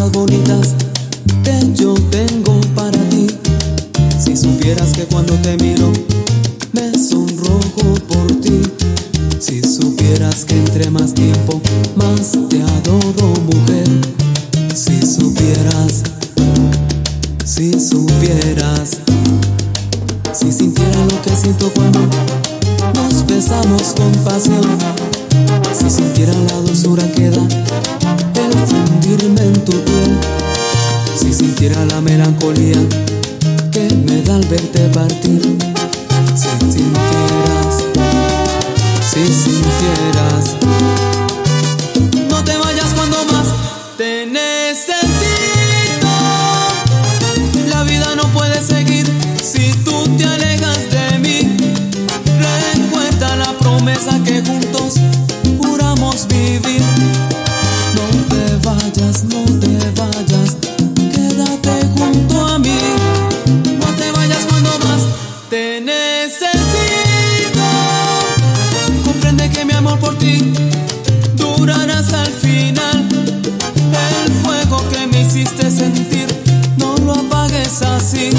cosas bonitas que yo tengo para ti. Si supieras que cuando te miro me sonrojo por ti. Si supieras que entre más tiempo más te adoro, mujer. Si supieras, si supieras, si sintieras lo que siento cuando nos besamos con pasión. Si sintieras la dulzura que da sintiera la melancolía que me da al verte partir, si sintieras, si sintieras, no te vayas cuando más te necesito. La vida no puede seguir si tú te alejas de mí. Recuerda la promesa que juntos juramos vivir. No te vayas, no te vayas, por ti durará hasta el final. El fuego que me hiciste sentir, no lo apagues así.